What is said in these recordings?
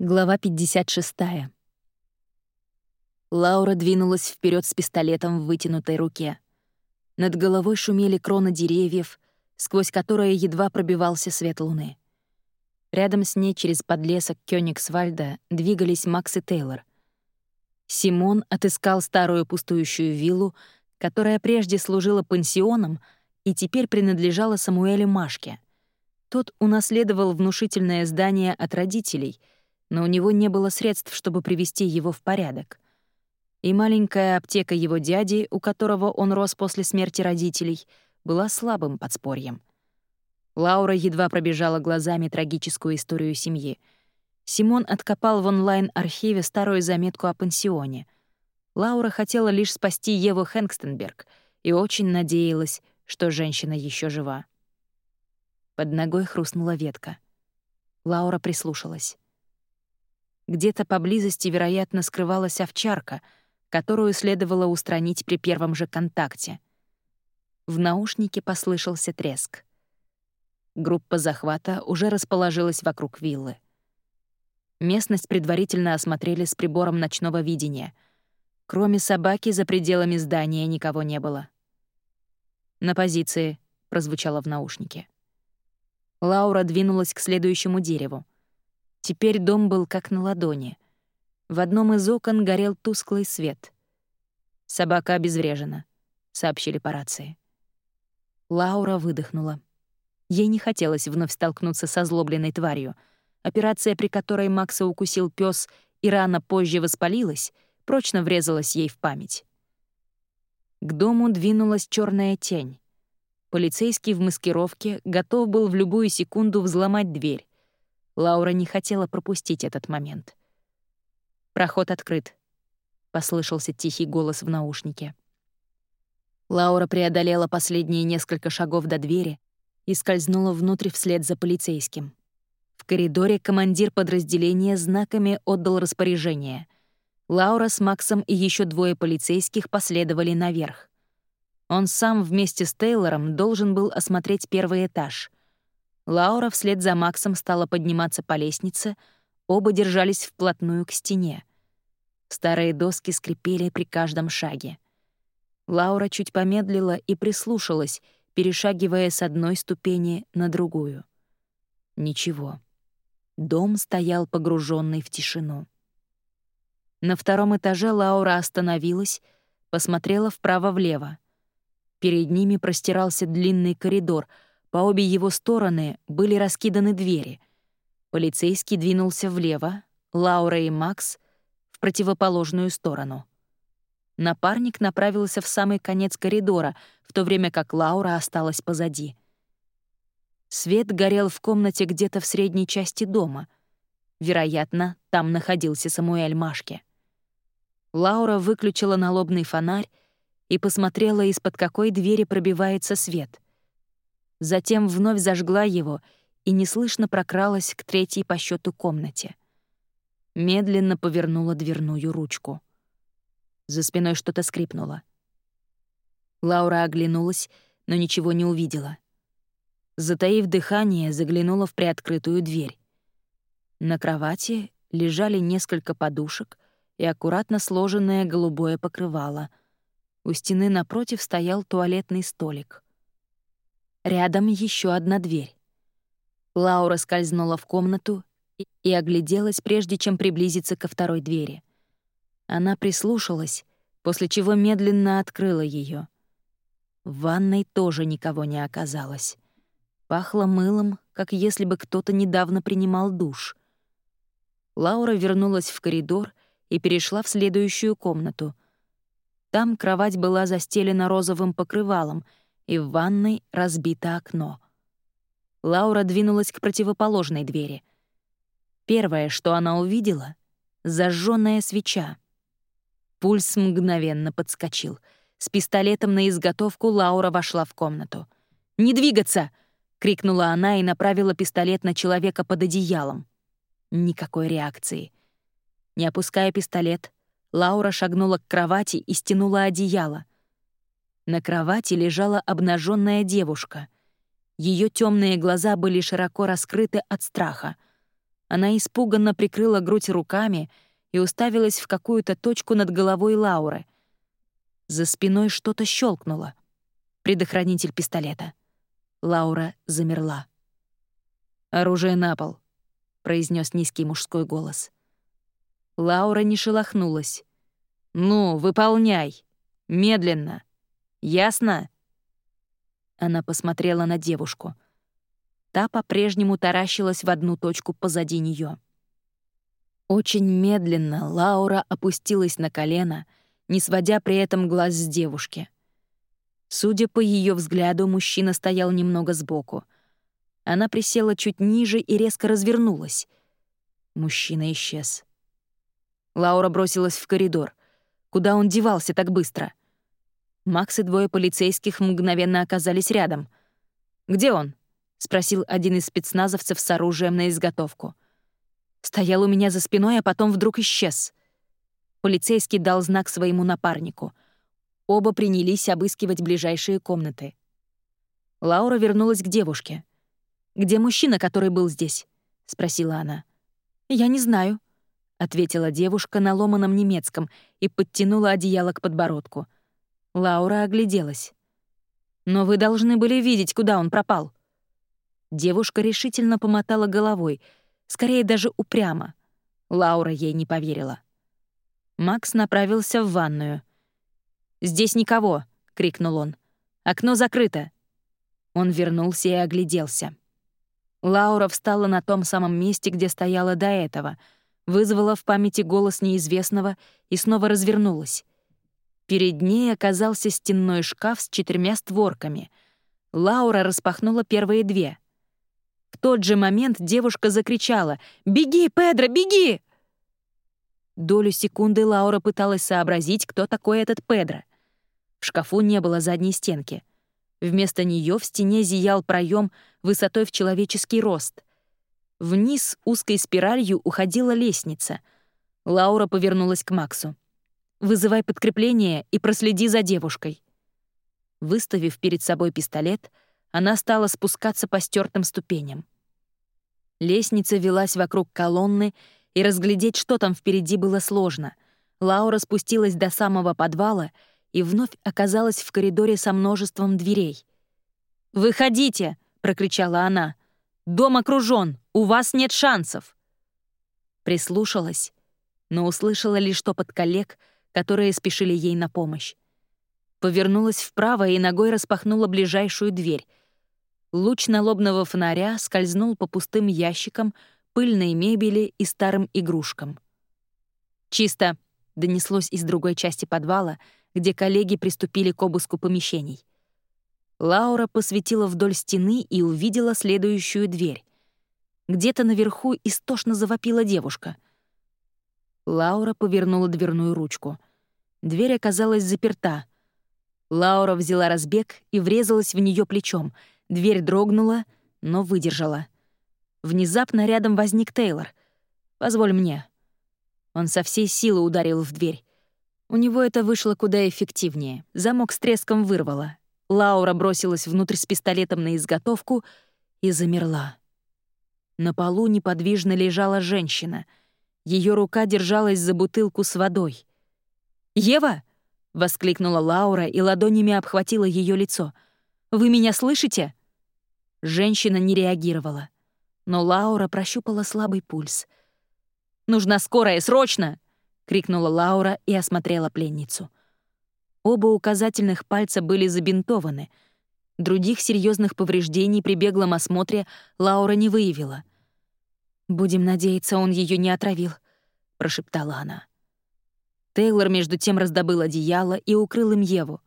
Глава 56. Лаура двинулась вперед с пистолетом в вытянутой руке. Над головой шумели кроны деревьев, сквозь которые едва пробивался свет луны. Рядом с ней через подлесок Кёнигсвальда двигались Макс и Тейлор. Симон отыскал старую пустующую виллу, которая прежде служила пансионом и теперь принадлежала Самуэлю Машке. Тот унаследовал внушительное здание от родителей — но у него не было средств, чтобы привести его в порядок. И маленькая аптека его дяди, у которого он рос после смерти родителей, была слабым подспорьем. Лаура едва пробежала глазами трагическую историю семьи. Симон откопал в онлайн-архиве старую заметку о пансионе. Лаура хотела лишь спасти Еву Хэнкстенберг и очень надеялась, что женщина еще жива. Под ногой хрустнула ветка. Лаура прислушалась. Где-то поблизости, вероятно, скрывалась овчарка, которую следовало устранить при первом же контакте. В наушнике послышался треск. Группа захвата уже расположилась вокруг виллы. Местность предварительно осмотрели с прибором ночного видения. Кроме собаки, за пределами здания никого не было. «На позиции», — прозвучало в наушнике. Лаура двинулась к следующему дереву. Теперь дом был как на ладони. В одном из окон горел тусклый свет. «Собака обезврежена», — сообщили по рации. Лаура выдохнула. Ей не хотелось вновь столкнуться со злобленной тварью. Операция, при которой Макса укусил пес и рано позже воспалилась, прочно врезалась ей в память. К дому двинулась черная тень. Полицейский в маскировке готов был в любую секунду взломать дверь. Лаура не хотела пропустить этот момент. «Проход открыт», — послышался тихий голос в наушнике. Лаура преодолела последние несколько шагов до двери и скользнула внутрь вслед за полицейским. В коридоре командир подразделения знаками отдал распоряжение. Лаура с Максом и еще двое полицейских последовали наверх. Он сам вместе с Тейлором должен был осмотреть первый этаж — Лаура вслед за Максом стала подниматься по лестнице, оба держались вплотную к стене. Старые доски скрипели при каждом шаге. Лаура чуть помедлила и прислушалась, перешагивая с одной ступени на другую. Ничего. Дом стоял погруженный в тишину. На втором этаже Лаура остановилась, посмотрела вправо-влево. Перед ними простирался длинный коридор — по обе его стороны были раскиданы двери. Полицейский двинулся влево, Лаура и Макс — в противоположную сторону. Напарник направился в самый конец коридора, в то время как Лаура осталась позади. Свет горел в комнате где-то в средней части дома. Вероятно, там находился Самуэль Машке. Лаура выключила налобный фонарь и посмотрела, из-под какой двери пробивается свет — затем вновь зажгла его и неслышно прокралась к третьей по счету комнате. Медленно повернула дверную ручку. За спиной что-то скрипнуло. Лаура оглянулась, но ничего не увидела. Затаив дыхание, заглянула в приоткрытую дверь. На кровати лежали несколько подушек и аккуратно сложенное голубое покрывало. У стены напротив стоял туалетный столик — Рядом еще одна дверь. Лаура скользнула в комнату и огляделась, прежде чем приблизиться ко второй двери. Она прислушалась, после чего медленно открыла ее. В ванной тоже никого не оказалось. Пахло мылом, как если бы кто-то недавно принимал душ. Лаура вернулась в коридор и перешла в следующую комнату. Там кровать была застелена розовым покрывалом — и в ванной разбито окно. Лаура двинулась к противоположной двери. Первое, что она увидела — зажженная свеча. Пульс мгновенно подскочил. С пистолетом на изготовку Лаура вошла в комнату. «Не двигаться!» — крикнула она и направила пистолет на человека под одеялом. Никакой реакции. Не опуская пистолет, Лаура шагнула к кровати и стянула одеяло. На кровати лежала обнаженная девушка. Ее темные глаза были широко раскрыты от страха. Она испуганно прикрыла грудь руками и уставилась в какую-то точку над головой Лауры. За спиной что-то щелкнуло. Предохранитель пистолета. Лаура замерла. «Оружие на пол», — произнес низкий мужской голос. Лаура не шелохнулась. «Ну, выполняй! Медленно! Ясно?» Она посмотрела на девушку. Та по-прежнему таращилась в одну точку позади нее. Очень медленно Лаура опустилась на колено, не сводя при этом глаз с девушки. Судя по ее взгляду, мужчина стоял немного сбоку. Она присела чуть ниже и резко развернулась. Мужчина исчез. Лаура бросилась в коридор. Куда он девался так быстро? Макс и двое полицейских мгновенно оказались рядом. «Где он?» — спросил один из спецназовцев с оружием на изготовку. Стоял у меня за спиной, а потом вдруг исчез. Полицейский дал знак своему напарнику. Оба принялись обыскивать ближайшие комнаты. Лаура вернулась к девушке. «Где мужчина, который был здесь?» — спросила она. «Я не знаю», — ответила девушка на ломаном немецком и подтянула одеяло к подбородку — Лаура огляделась. «Но вы должны были видеть, куда он пропал». Девушка решительно помотала головой, скорее даже упрямо. Лаура ей не поверила. Макс направился в ванную. «Здесь никого!» — крикнул он. «Окно закрыто!» Он вернулся и огляделся. Лаура встала на том самом месте, где стояла до этого, вызвала в памяти голос неизвестного и снова развернулась. Перед ней оказался стенной шкаф с четырьмя створками. Лаура распахнула первые две. В тот же момент девушка закричала «Беги, Педро, беги!» Долю секунды Лаура пыталась сообразить, кто такой этот Педро. В шкафу не было задней стенки. Вместо нее в стене зиял проем высотой в человеческий рост. Вниз узкой спиралью уходила лестница. Лаура повернулась к Максу. Вызывай подкрепление и проследи за девушкой». Выставив перед собой пистолет, она стала спускаться по стертым ступеням. Лестница велась вокруг колонны, и разглядеть, что там впереди, было сложно. Лаура спустилась до самого подвала и вновь оказалась в коридоре со множеством дверей. «Выходите!» — прокричала она. «Дом окружен, у вас нет шансов!» Прислушалась, но услышала лишь топот коллег — которые спешили ей на помощь. Повернулась вправо и ногой распахнула ближайшую дверь. Луч налобного фонаря скользнул по пустым ящикам, пыльной мебели и старым игрушкам. «Чисто!» — донеслось из другой части подвала, где коллеги приступили к обыску помещений. Лаура посветила вдоль стены и увидела следующую дверь. Где-то наверху истошно завопила девушка. Лаура повернула дверную ручку — Дверь оказалась заперта. Лаура взяла разбег и врезалась в нее плечом. Дверь дрогнула, но выдержала. Внезапно рядом возник Тейлор. «Позволь мне». Он со всей силы ударил в дверь. У него это вышло куда эффективнее. Замок с треском вырвало. Лаура бросилась внутрь с пистолетом на изготовку и замерла. На полу неподвижно лежала женщина. Ее рука держалась за бутылку с водой. «Ева!» — воскликнула Лаура и ладонями обхватила ее лицо. «Вы меня слышите?» Женщина не реагировала. Но Лаура прощупала слабый пульс. «Нужна скорая, срочно!» — крикнула Лаура и осмотрела пленницу. Оба указательных пальца были забинтованы. Других серьезных повреждений при беглом осмотре Лаура не выявила. «Будем надеяться, он ее не отравил», — прошептала она. Тейлор между тем раздобыл одеяло и укрыл им Еву.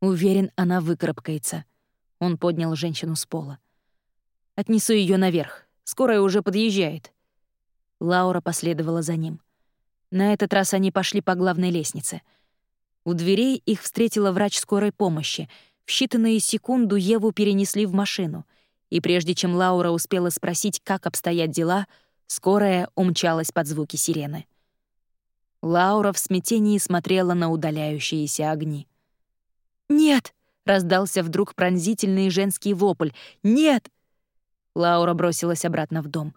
Уверен, она выкарабкается. Он поднял женщину с пола. «Отнесу ее наверх. Скорая уже подъезжает». Лаура последовала за ним. На этот раз они пошли по главной лестнице. У дверей их встретила врач скорой помощи. В считанные секунду Еву перенесли в машину. И прежде чем Лаура успела спросить, как обстоят дела, скорая умчалась под звуки сирены. Лаура в смятении смотрела на удаляющиеся огни. «Нет!» — раздался вдруг пронзительный женский вопль. «Нет!» Лаура бросилась обратно в дом.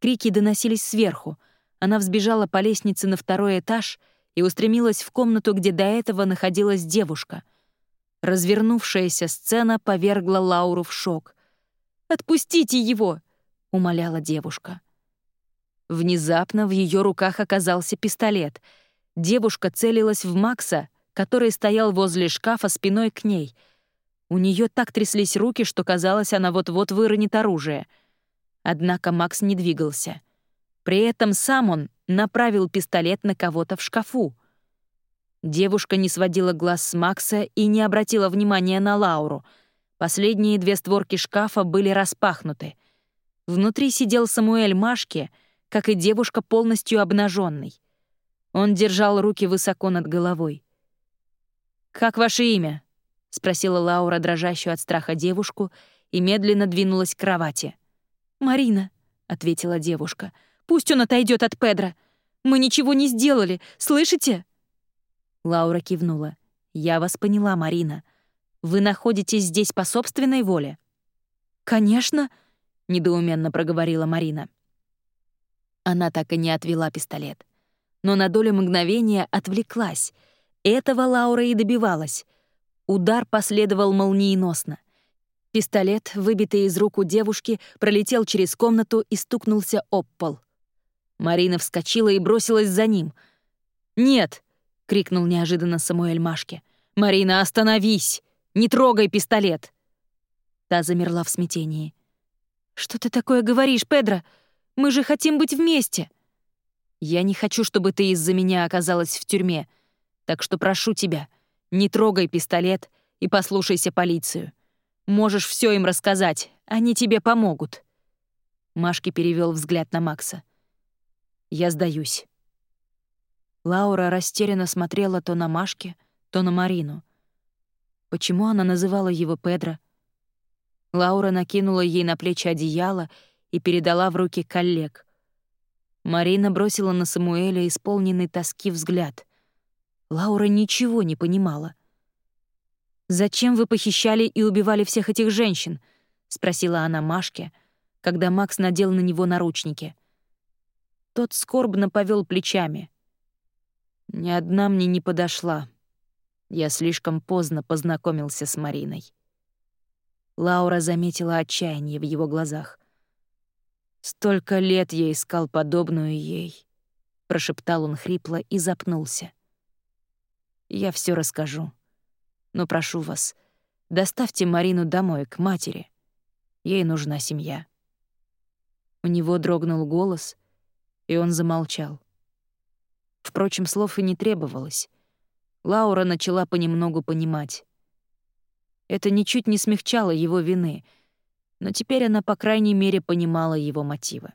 Крики доносились сверху. Она взбежала по лестнице на второй этаж и устремилась в комнату, где до этого находилась девушка. Развернувшаяся сцена повергла Лауру в шок. «Отпустите его!» — умоляла девушка. Внезапно в ее руках оказался пистолет. Девушка целилась в Макса, который стоял возле шкафа спиной к ней. У нее так тряслись руки, что казалось, она вот-вот выронит оружие. Однако Макс не двигался. При этом сам он направил пистолет на кого-то в шкафу. Девушка не сводила глаз с Макса и не обратила внимания на Лауру. Последние две створки шкафа были распахнуты. Внутри сидел Самуэль Машки — как и девушка полностью обнаженной. Он держал руки высоко над головой. «Как ваше имя?» — спросила Лаура, дрожащую от страха девушку, и медленно двинулась к кровати. «Марина», — ответила девушка, — «пусть он отойдет от Педра. Мы ничего не сделали, слышите?» Лаура кивнула. «Я вас поняла, Марина. Вы находитесь здесь по собственной воле?» «Конечно», — недоуменно проговорила Марина. Она так и не отвела пистолет. Но на долю мгновения отвлеклась. Этого Лаура и добивалась. Удар последовал молниеносно. Пистолет, выбитый из рук у девушки, пролетел через комнату и стукнулся об пол. Марина вскочила и бросилась за ним. «Нет!» — крикнул неожиданно Самуэль Машке. «Марина, остановись! Не трогай пистолет!» Та замерла в смятении. «Что ты такое говоришь, Педро? Мы же хотим быть вместе. Я не хочу, чтобы ты из-за меня оказалась в тюрьме. Так что прошу тебя, не трогай пистолет и послушайся полицию. Можешь все им рассказать, они тебе помогут». Машки перевел взгляд на Макса. «Я сдаюсь». Лаура растерянно смотрела то на Машке, то на Марину. Почему она называла его Педро? Лаура накинула ей на плечи одеяло и передала в руки коллег. Марина бросила на Самуэля исполненный тоски взгляд. Лаура ничего не понимала. «Зачем вы похищали и убивали всех этих женщин?» — спросила она Машке, когда Макс надел на него наручники. Тот скорбно повел плечами. «Ни одна мне не подошла. Я слишком поздно познакомился с Мариной». Лаура заметила отчаяние в его глазах. Столько лет я искал подобную ей, прошептал он хрипло и запнулся. Я все расскажу. Но прошу вас, доставьте Марину домой, к матери. Ей нужна семья. У него дрогнул голос, и он замолчал. Впрочем, слов и не требовалось. Лаура начала понемногу понимать. Это ничуть не смягчало его вины — но теперь она, по крайней мере, понимала его мотивы.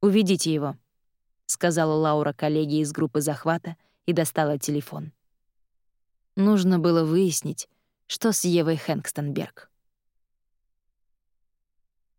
«Уведите его», — сказала Лаура коллеге из группы захвата и достала телефон. Нужно было выяснить, что с Евой Хэнкстонберг.